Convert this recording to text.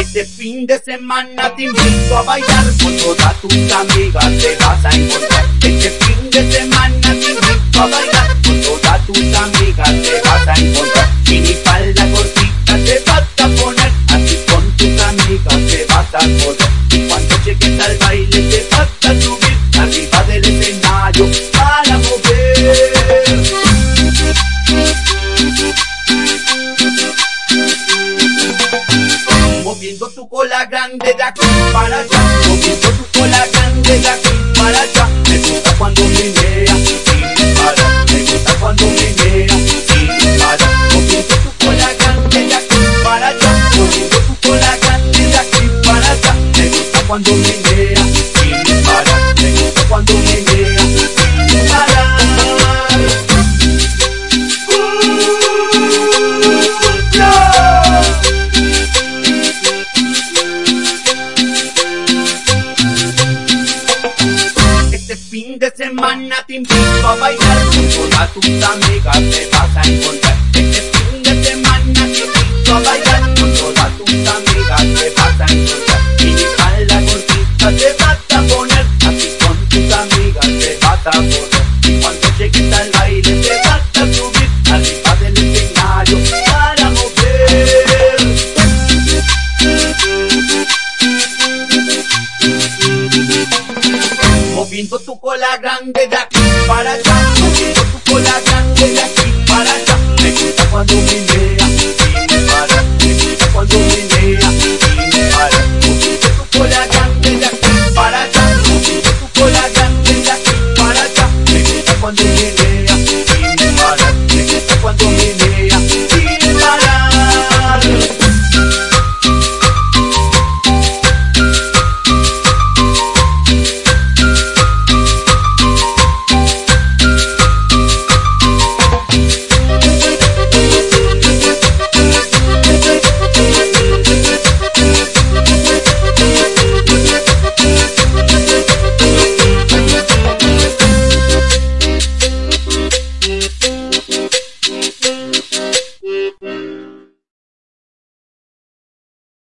Este fin de semana te invito a bailar con todas tus amigas te vas a encontrar. Este fin de semana te invito a bailar Tu cola grande de aquí para allá, moviendo tu cola grande de aquí para allá. Me gusta cuando menea sin para, me gusta cuando menea sin para. Moviendo tu cola grande de aquí para allá, moviendo tu cola grande de aquí para allá. Me gusta cuando menea de semana te invito a bailar con todas tus amigas te vas a encontrar. la grande de aquí. Para